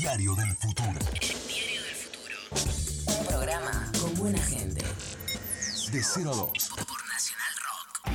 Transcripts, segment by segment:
Diario del Futuro. Diario del Futuro. Un programa con buena gente. De 0 a 2. Por Nacional Rock.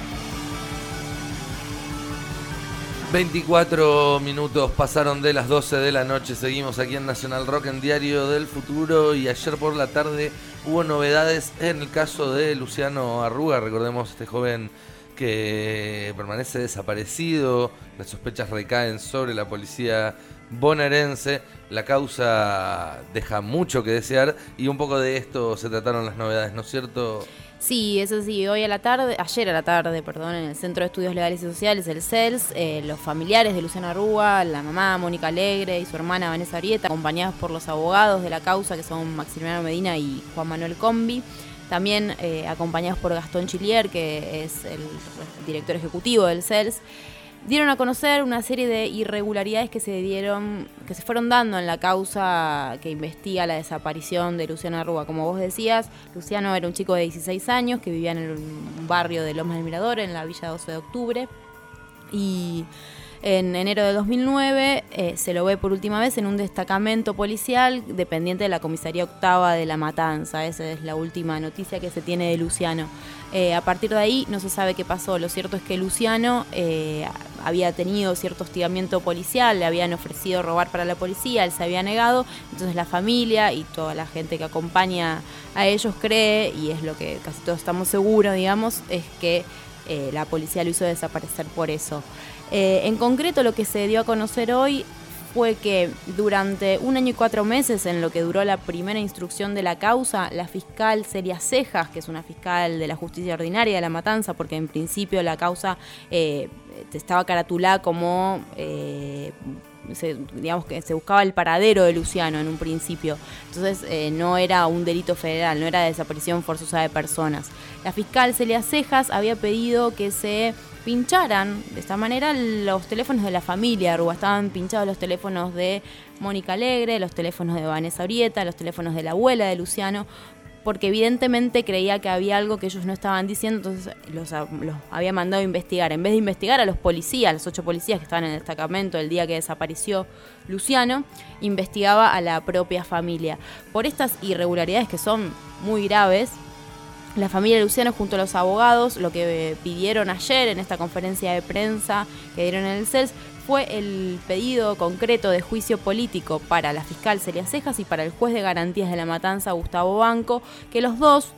24 minutos pasaron de las 12 de la noche. Seguimos aquí en Nacional Rock en Diario del Futuro. Y ayer por la tarde hubo novedades en el caso de Luciano Arruga. Recordemos este joven que permanece desaparecido. Las sospechas recaen sobre la policía bonaerense. La causa deja mucho que desear. Y un poco de esto se trataron las novedades, ¿no es cierto? Sí, eso sí, hoy a la tarde, ayer a la tarde, perdón, en el Centro de Estudios Legales y Sociales, el CELS, eh, los familiares de Luciana Arruga, la mamá Mónica Alegre y su hermana Vanessa Arieta, acompañados por los abogados de la causa, que son Maximiliano Medina y Juan Manuel Combi, también eh, acompañados por Gastón Chilier, que es el director ejecutivo del CELS, dieron a conocer una serie de irregularidades que se dieron, que se fueron dando en la causa que investiga la desaparición de Luciano Arruga. Como vos decías, Luciano era un chico de 16 años que vivía en el barrio de Lomas del Mirador, en la villa 12 de octubre, y en enero de 2009 eh, se lo ve por última vez en un destacamento policial dependiente de la comisaría octava de La Matanza. Esa es la última noticia que se tiene de Luciano. Eh, a partir de ahí no se sabe qué pasó. Lo cierto es que Luciano eh, había tenido cierto hostigamiento policial, le habían ofrecido robar para la policía, él se había negado. Entonces la familia y toda la gente que acompaña a ellos cree, y es lo que casi todos estamos seguros, digamos, es que eh, la policía lo hizo desaparecer por eso. Eh, en concreto, lo que se dio a conocer hoy fue que durante un año y cuatro meses, en lo que duró la primera instrucción de la causa, la fiscal Celia Cejas, que es una fiscal de la justicia ordinaria de la matanza, porque en principio la causa eh, estaba caratulada como eh, se, digamos que se buscaba el paradero de Luciano en un principio. Entonces eh, no era un delito federal, no era desaparición forzosa de personas. La fiscal Celia Cejas había pedido que se pincharan de esta manera los teléfonos de la familia Arruga. Estaban pinchados los teléfonos de Mónica Alegre, los teléfonos de Vanessa Orieta, los teléfonos de la abuela de Luciano, porque evidentemente creía que había algo que ellos no estaban diciendo, entonces los, los, había mandado a investigar. En vez de investigar a los policías, los ocho policías que estaban en el destacamento el día que desapareció Luciano, investigaba a la propia familia. Por estas irregularidades que son muy graves, la familia Luciano junto a los abogados lo que pidieron ayer en esta conferencia de prensa que dieron en el CELS fue el pedido concreto de juicio político para la fiscal Celia Cejas y para el juez de garantías de la matanza Gustavo Banco, que los dos,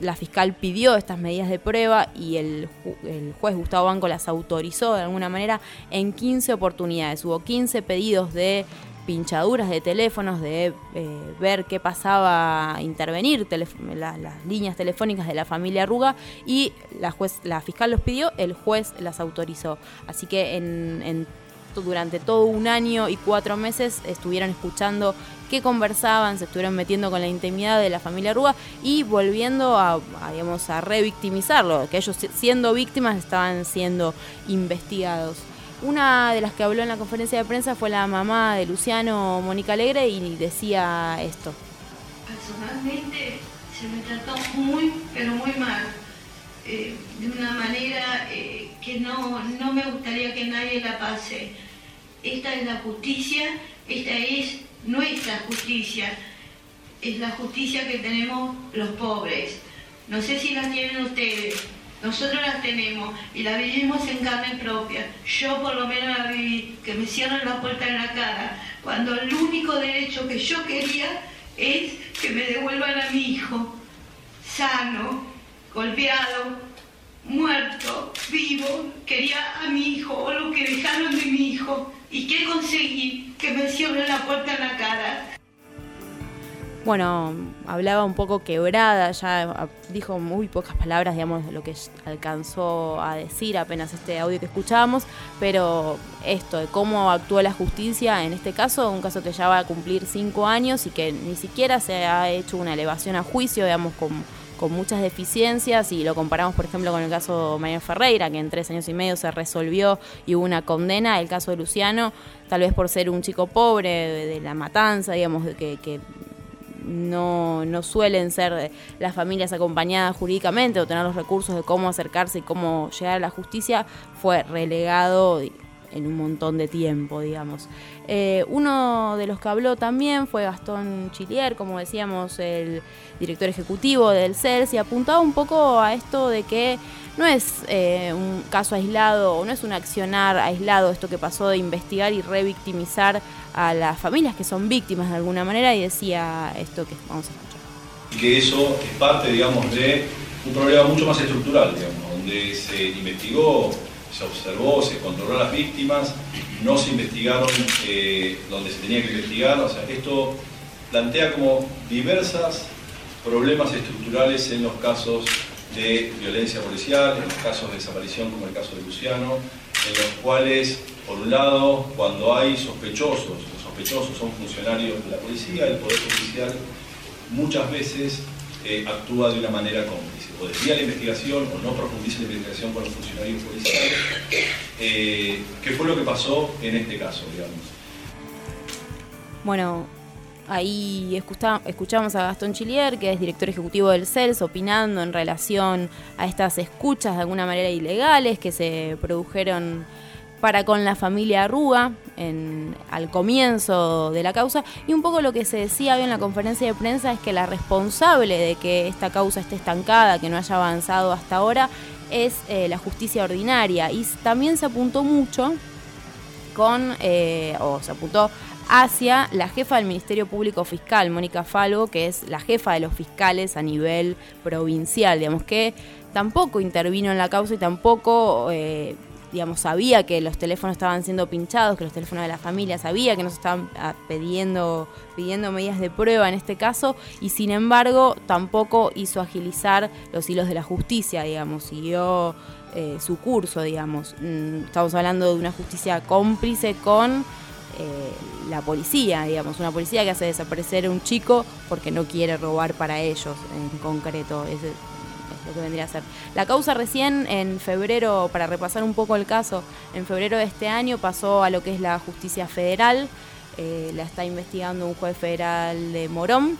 la fiscal pidió estas medidas de prueba y el, el juez Gustavo Banco las autorizó de alguna manera en 15 oportunidades. Hubo 15 pedidos de pinchaduras de teléfonos, de eh, ver qué pasaba, intervenir la, las líneas telefónicas de la familia Arruga y la, juez, la fiscal los pidió, el juez las autorizó. Así que en, en, durante todo un año y cuatro meses estuvieron escuchando qué conversaban, se estuvieron metiendo con la intimidad de la familia Arruga y volviendo a, a, digamos, a revictimizarlo, que ellos siendo víctimas estaban siendo investigados. Una de las que habló en la conferencia de prensa fue la mamá de Luciano, Mónica Alegre, y decía esto. Personalmente se me trató muy, pero muy mal, eh, de una manera eh, que no, no me gustaría que nadie la pase. Esta es la justicia, esta es nuestra justicia, es la justicia que tenemos los pobres. No sé si la tienen ustedes, nosotros las tenemos y la vivimos en carne propia. Yo por lo menos la viví, que me cierran la puerta en la cara, cuando el único derecho que yo quería es que me devuelvan a mi hijo, sano, golpeado, muerto, vivo. Quería a mi hijo o lo que dejaron de mi hijo. ¿Y qué conseguí? Que me cierren la puerta en la cara bueno, hablaba un poco quebrada, ya dijo muy pocas palabras, digamos, de lo que alcanzó a decir apenas este audio que escuchábamos, pero esto, de cómo actuó la justicia en este caso, un caso que ya va a cumplir cinco años y que ni siquiera se ha hecho una elevación a juicio, digamos, con, con muchas deficiencias, y lo comparamos, por ejemplo, con el caso de María Ferreira, que en tres años y medio se resolvió y hubo una condena, el caso de Luciano, tal vez por ser un chico pobre de, de la matanza, digamos, que, que no, no suelen ser las familias acompañadas jurídicamente o tener los recursos de cómo acercarse y cómo llegar a la justicia, fue relegado en un montón de tiempo, digamos. Eh, uno de los que habló también fue Gastón Chilier, como decíamos, el director ejecutivo del CELS, y apuntaba un poco a esto de que no es eh, un caso aislado o no es un accionar aislado esto que pasó de investigar y revictimizar a las familias que son víctimas de alguna manera, y decía esto que vamos a escuchar. Que eso es parte, digamos, de un problema mucho más estructural, digamos, donde se investigó se observó, se controló a las víctimas, no se investigaron eh, donde se tenía que investigar. O sea, esto plantea como diversas problemas estructurales en los casos de violencia policial, en los casos de desaparición como el caso de Luciano, en los cuales, por un lado, cuando hay sospechosos, los sospechosos son funcionarios de la policía, el Poder Judicial muchas veces actúa de una manera cómplice. O desvía la investigación o no profundiza la investigación con los funcionarios policiales. Eh, ¿Qué fue lo que pasó en este caso, digamos? Bueno, ahí escuchamos a Gastón Chilier, que es director ejecutivo del CELS, opinando en relación a estas escuchas de alguna manera ilegales que se produjeron para con la familia en, al comienzo de la causa. Y un poco lo que se decía hoy en la conferencia de prensa es que la responsable de que esta causa esté estancada, que no haya avanzado hasta ahora, es eh, la justicia ordinaria. Y también se apuntó mucho con, eh, o se apuntó hacia la jefa del Ministerio Público Fiscal, Mónica Falvo, que es la jefa de los fiscales a nivel provincial, digamos que tampoco intervino en la causa y tampoco eh, digamos, sabía que los teléfonos estaban siendo pinchados, que los teléfonos de la familia sabía que nos estaban ah, pidiendo, pidiendo medidas de prueba en este caso, y sin embargo tampoco hizo agilizar los hilos de la justicia, digamos, siguió eh, su curso, digamos. Mm, estamos hablando de una justicia cómplice con eh, la policía, digamos, una policía que hace desaparecer a un chico porque no quiere robar para ellos en concreto que vendría a ser. La causa recién en febrero, para repasar un poco el caso, en febrero de este año pasó a lo que es la justicia federal, eh, la está investigando un juez federal de Morón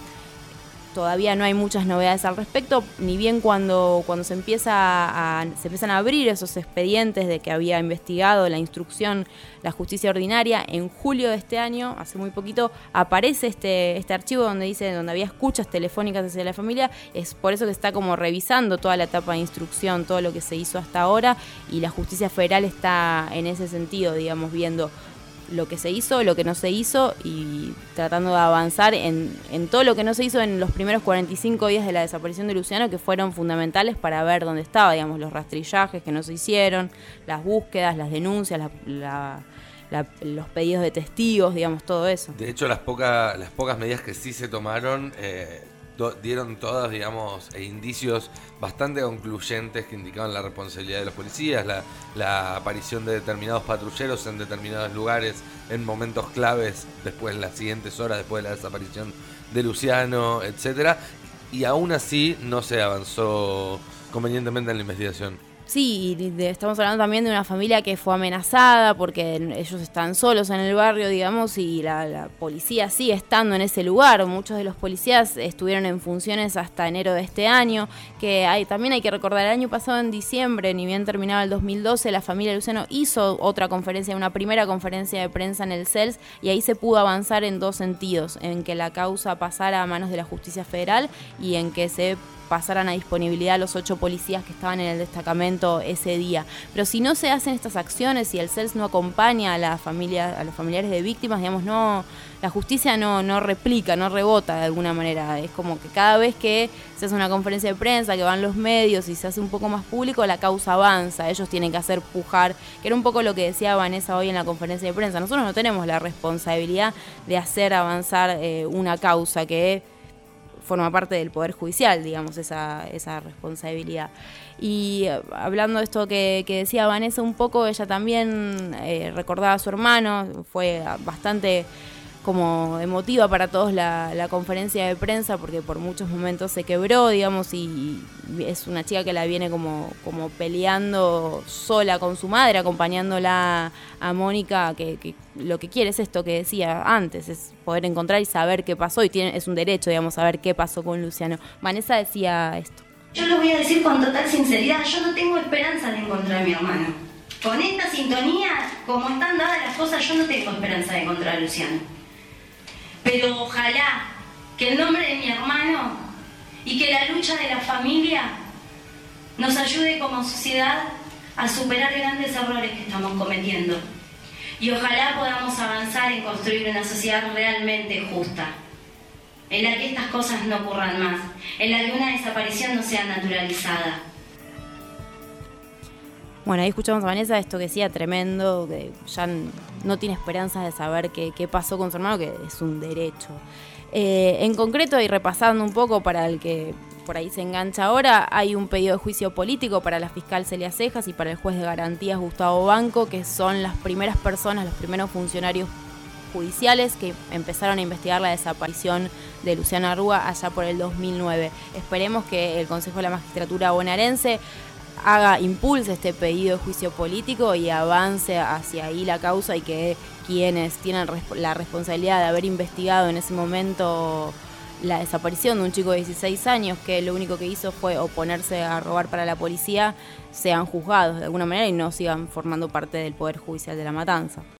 todavía no hay muchas novedades al respecto, ni bien cuando, cuando se, empieza a, se empiezan a abrir esos expedientes de que había investigado la instrucción la justicia ordinaria, en julio de este año, hace muy poquito, aparece este, este archivo donde dice, donde había escuchas telefónicas hacia la familia, es por eso que está como revisando toda la etapa de instrucción, todo lo que se hizo hasta ahora, y la justicia federal está en ese sentido, digamos, viendo lo que se hizo, lo que no se hizo y tratando de avanzar en, en, todo lo que no se hizo en los primeros 45 días de la desaparición de Luciano, que fueron fundamentales para ver dónde estaba, digamos, los rastrillajes que no se hicieron, las búsquedas, las denuncias, los pedidos de testigos, digamos, todo eso. De hecho, las, pocas las pocas medidas que sí se tomaron... Eh dieron todas, digamos, e indicios bastante concluyentes que indicaban la responsabilidad de los policías, la, aparición de determinados patrulleros en determinados lugares en momentos claves, después, las siguientes horas, después de la desaparición de Luciano, etcétera, y aún así no se avanzó convenientemente en la investigación. Sí, estamos hablando también de una familia que fue amenazada porque ellos están solos en el barrio, digamos, y la, policía sigue estando en ese lugar. Muchos de los policías estuvieron en funciones hasta enero de este año, que hay, también hay que recordar, el año pasado en diciembre, ni bien terminaba el 2012, la familia Luciano hizo otra conferencia, una primera conferencia de prensa en el CELS, y ahí se pudo avanzar en dos sentidos, en que la causa pasara a manos de la justicia federal y en que se pasaran a disponibilidad los ocho policías que estaban en el destacamento ese día. Pero si no se hacen estas acciones y el CELS no acompaña a la familia, a los familiares de víctimas, digamos, no, la justicia no, no replica, no rebota de alguna manera. Es como que cada vez que se hace una conferencia de prensa, que van los medios y se hace un poco más público, la causa avanza. Ellos tienen que hacer pujar, que era un poco lo que decía Vanessa hoy en la conferencia de prensa. Nosotros no tenemos la responsabilidad de hacer avanzar eh, una causa que forma parte del Poder Judicial, digamos, esa, esa responsabilidad. Y eh, hablando de esto que, decía Vanessa un poco, ella también eh, recordaba a su hermano, fue bastante como emotiva para todos la, conferencia de prensa porque por muchos momentos se quebró, digamos, y, es una chica que la viene como, como peleando sola con su madre, acompañándola a Mónica, que, lo que quiere es esto que decía antes, es poder encontrar y saber qué pasó, y tiene, es un derecho, digamos, saber qué pasó con Luciano. Vanessa decía esto. Yo lo voy a decir con total sinceridad, yo no tengo esperanza de encontrar a mi hermano. Con esta sintonía, como están dadas las cosas, yo no tengo esperanza de encontrar a Luciano. Pero ojalá que el nombre de mi hermano y que la lucha de la familia nos ayude como sociedad a superar grandes errores que estamos cometiendo. Y ojalá podamos avanzar en construir una sociedad realmente justa, en la que estas cosas no ocurran más, en la que una desaparición no sea naturalizada. Bueno, ahí escuchamos a Vanessa esto que decía tremendo, que ya no tiene esperanzas de saber qué, qué pasó con su hermano, que es un derecho. Eh, en concreto, y repasando un poco para el que por ahí se engancha ahora, hay un pedido de juicio político para la fiscal Celia Cejas y para el juez de garantías Gustavo Banco, que son las primeras personas, los primeros funcionarios judiciales que empezaron a investigar la desaparición de Luciana Arruga allá por el 2009. Esperemos que el Consejo de la Magistratura bonaerense haga, impulse este pedido de juicio político y avance hacia ahí la causa y que quienes tienen la responsabilidad de haber investigado en ese momento la desaparición de un chico de 16 años que lo único que hizo fue oponerse a robar para la policía, sean juzgados de alguna manera y no sigan formando parte del Poder Judicial de la Matanza.